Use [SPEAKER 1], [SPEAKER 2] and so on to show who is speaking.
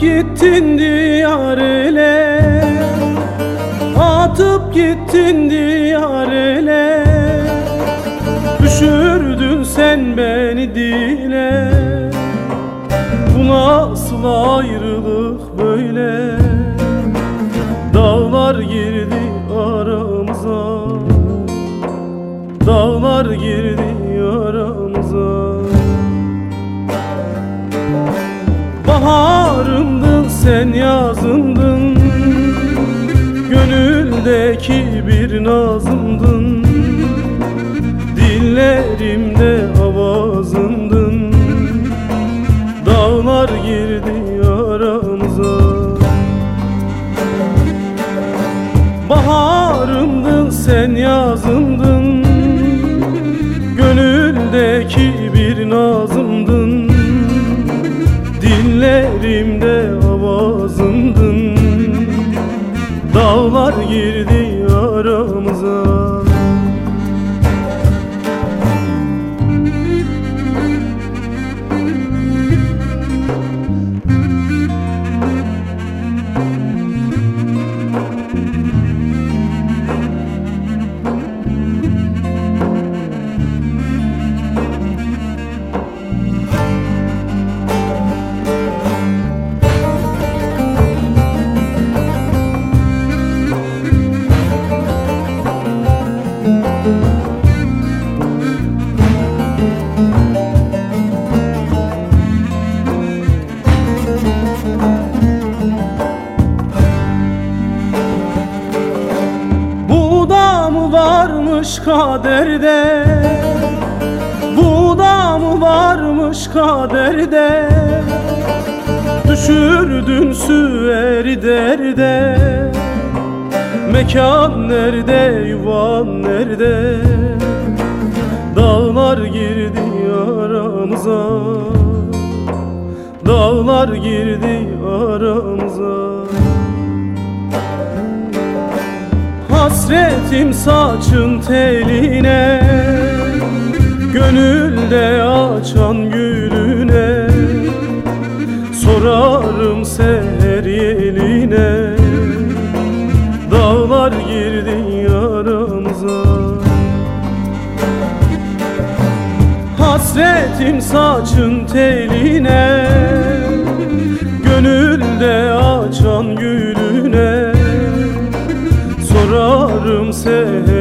[SPEAKER 1] gittin diyar ele Atıp gittin diyar ele Düşürdün sen beni dile. Bu nasıl ayrılık böyle? Dağlar girdi aramıza. Dağlar girdi Baharımdın sen yazımdın Gönüldeki bir nazımdın. Dillerimde avazımdın Dağlar girdi aramıza. Baharımdın sen yazımdın varmış kaderde. Bu da mı varmış kaderde? Düşürdün süveri derde. Mekan nerede yuvan nerede? Dağlar girdi aramıza Dağlar girdi Hasretim saçın teline Gönülde açan gülüne. Sorarım seher yeline Dağlar girdi aramıza. Hasretim saçın teline açan gülüne Sorarım seher